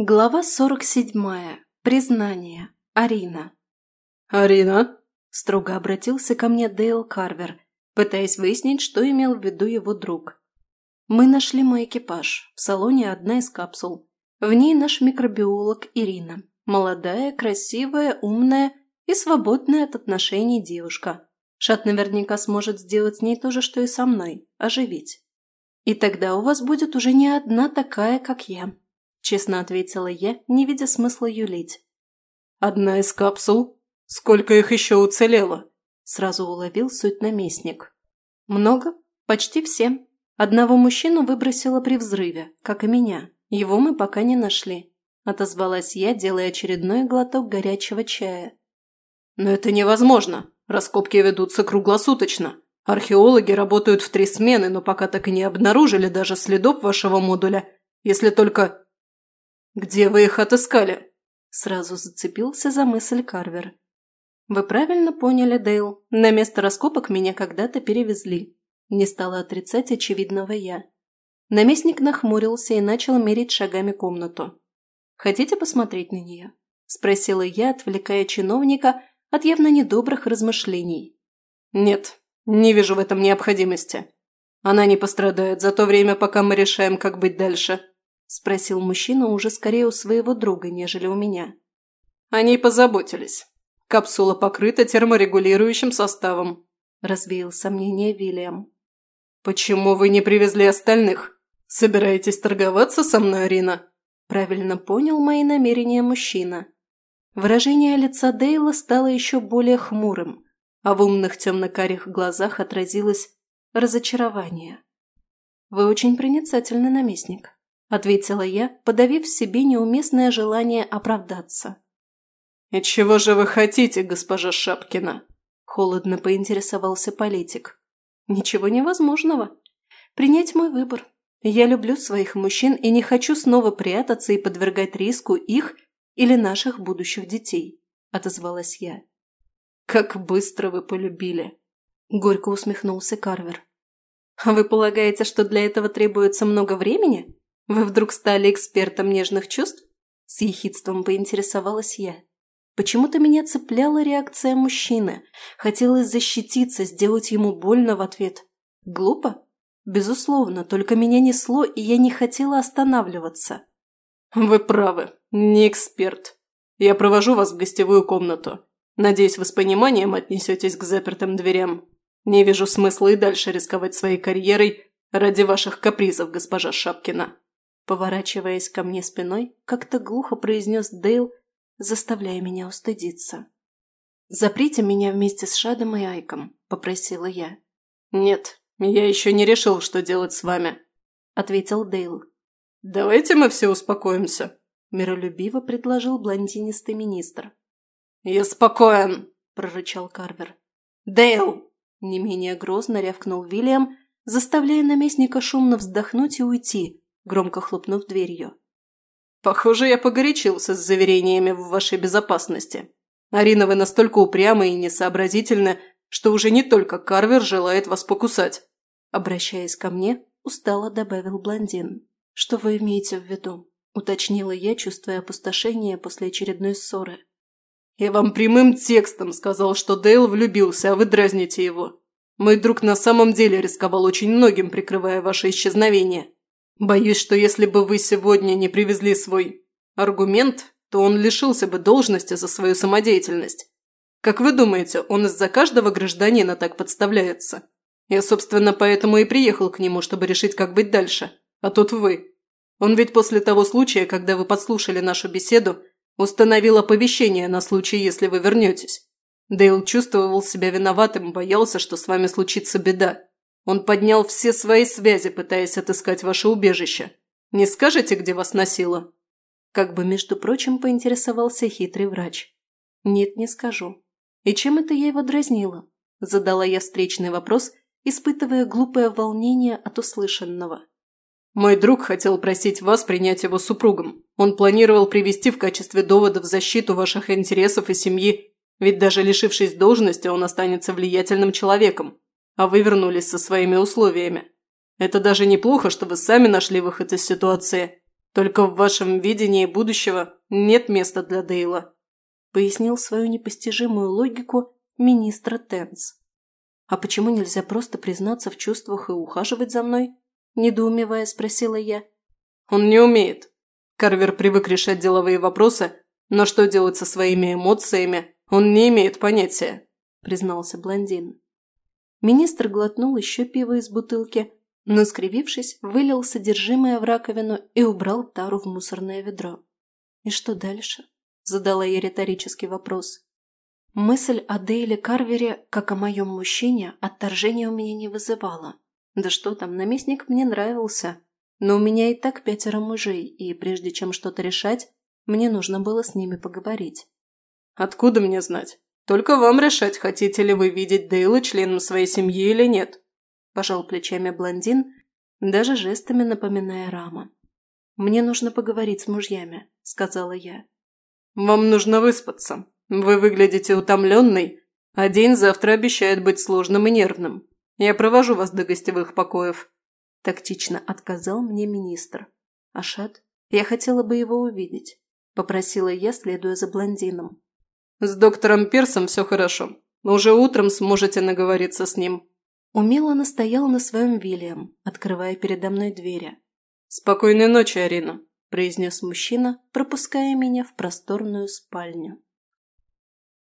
Глава 47. Признание. Арина. «Арина?» – строго обратился ко мне Дейл Карвер, пытаясь выяснить, что имел в виду его друг. Мы нашли мой экипаж. В салоне одна из капсул. В ней наш микробиолог Ирина. Молодая, красивая, умная и свободная от отношений девушка. Шат наверняка сможет сделать с ней то же, что и со мной – оживить. И тогда у вас будет уже не одна такая, как я. – честно ответила я, не видя смысла юлить. «Одна из капсул? Сколько их еще уцелело?» – сразу уловил суть наместник. «Много? Почти все. Одного мужчину выбросило при взрыве, как и меня. Его мы пока не нашли», – отозвалась я, делая очередной глоток горячего чая. «Но это невозможно. Раскопки ведутся круглосуточно. Археологи работают в три смены, но пока так и не обнаружили даже следов вашего модуля, если только «Где вы их отыскали?» Сразу зацепился за мысль Карвер. «Вы правильно поняли, Дейл. На место раскопок меня когда-то перевезли». Не стала отрицать очевидного я. Наместник нахмурился и начал мерить шагами комнату. «Хотите посмотреть на нее?» – спросила я, отвлекая чиновника от явно недобрых размышлений. «Нет, не вижу в этом необходимости. Она не пострадает за то время, пока мы решаем, как быть дальше», – спросил мужчина уже скорее у своего друга, нежели у меня. «Они позаботились. Капсула покрыта терморегулирующим составом», – развеял сомнение Вильям. «Почему вы не привезли остальных? Собираетесь торговаться со мной, Арина?» Правильно понял мои намерения мужчина. Выражение лица Дейла стало еще более хмурым, а в умных темно-карих глазах отразилось разочарование. «Вы очень проницательный наместник», – ответила я, подавив в себе неуместное желание оправдаться. «И чего же вы хотите, госпожа Шапкина?» – холодно поинтересовался политик. «Ничего невозможного. Принять мой выбор. Я люблю своих мужчин и не хочу снова прятаться и подвергать риску их или наших будущих детей», – отозвалась я. «Как быстро вы полюбили!» – горько усмехнулся Карвер. «А вы полагаете, что для этого требуется много времени?» «Вы вдруг стали экспертом нежных чувств?» С ехидством поинтересовалась я. Почему-то меня цепляла реакция мужчины. Хотелось защититься, сделать ему больно в ответ. Глупо? Безусловно, только меня несло, и я не хотела останавливаться. «Вы правы, не эксперт. Я провожу вас в гостевую комнату. Надеюсь, вы с пониманием отнесетесь к запертым дверям. Не вижу смысла и дальше рисковать своей карьерой ради ваших капризов, госпожа Шапкина». Поворачиваясь ко мне спиной, как-то глухо произнес Дейл, заставляя меня устыдиться. «Заприте меня вместе с Шадом и Айком», – попросила я. «Нет, я еще не решил, что делать с вами», – ответил Дейл. «Давайте мы все успокоимся», – миролюбиво предложил блондинистый министр. «Я спокоен», – прорычал Карвер. «Дейл!» – не менее грозно рявкнул Вильям, заставляя наместника шумно вздохнуть и уйти, громко хлопнув дверью. «Похоже, я погорячился с заверениями в вашей безопасности. Арина, вы настолько упрямы и несообразительны, что уже не только Карвер желает вас покусать». Обращаясь ко мне, устало добавил блондин. «Что вы имеете в виду?» – уточнила я, чувствуя опустошение после очередной ссоры. «Я вам прямым текстом сказал, что Дейл влюбился, а вы дразните его. Мой друг на самом деле рисковал очень многим, прикрывая ваше исчезновение. Боюсь, что если бы вы сегодня не привезли свой аргумент, то он лишился бы должности за свою самодеятельность. Как вы думаете, он из-за каждого гражданина так подставляется? Я, собственно, поэтому и приехал к нему, чтобы решить, как быть дальше. А тут вы. Он ведь после того случая, когда вы подслушали нашу беседу, установил оповещение на случай, если вы вернетесь. Дейл чувствовал себя виноватым, боялся, что с вами случится беда. Он поднял все свои связи, пытаясь отыскать ваше убежище. Не скажете, где вас носило?» Как бы, между прочим, поинтересовался хитрый врач. «Нет, не скажу. И чем это я его дразнила?» Задала я встречный вопрос, испытывая глупое волнение от услышанного. «Мой друг хотел просить вас принять его супругом. Он планировал привести в качестве довода в защиту ваших интересов и семьи, ведь даже лишившись должности, он останется влиятельным человеком а вы вернулись со своими условиями. Это даже неплохо, что вы сами нашли выход из ситуации. Только в вашем видении будущего нет места для Дейла», пояснил свою непостижимую логику министра Тенс. «А почему нельзя просто признаться в чувствах и ухаживать за мной?» недоумевая спросила я. «Он не умеет. Карвер привык решать деловые вопросы, но что делать со своими эмоциями, он не имеет понятия», признался блондин. Министр глотнул еще пиво из бутылки, но, скривившись, вылил содержимое в раковину и убрал тару в мусорное ведро. «И что дальше?» – задала я риторический вопрос. Мысль о Дейле Карвере, как о моем мужчине, отторжения у меня не вызывала. Да что там, наместник мне нравился. Но у меня и так пятеро мужей, и прежде чем что-то решать, мне нужно было с ними поговорить. «Откуда мне знать? Только вам решать, хотите ли вы видеть Дейла членом своей семьи или нет», – пожал плечами блондин, даже жестами напоминая Рама. «Мне нужно поговорить с мужьями», – сказала я. «Вам нужно выспаться. Вы выглядите утомленной, а день завтра обещает быть сложным и нервным. Я провожу вас до гостевых покоев», – тактично отказал мне министр. «Ашат, я хотела бы его увидеть», – попросила я, следуя за блондином. «С доктором Персом все хорошо. Уже утром сможете наговориться с ним». Умело настоял на своем Вильям, открывая передо мной двери. «Спокойной ночи, Арина», – произнес мужчина, пропуская меня в просторную спальню.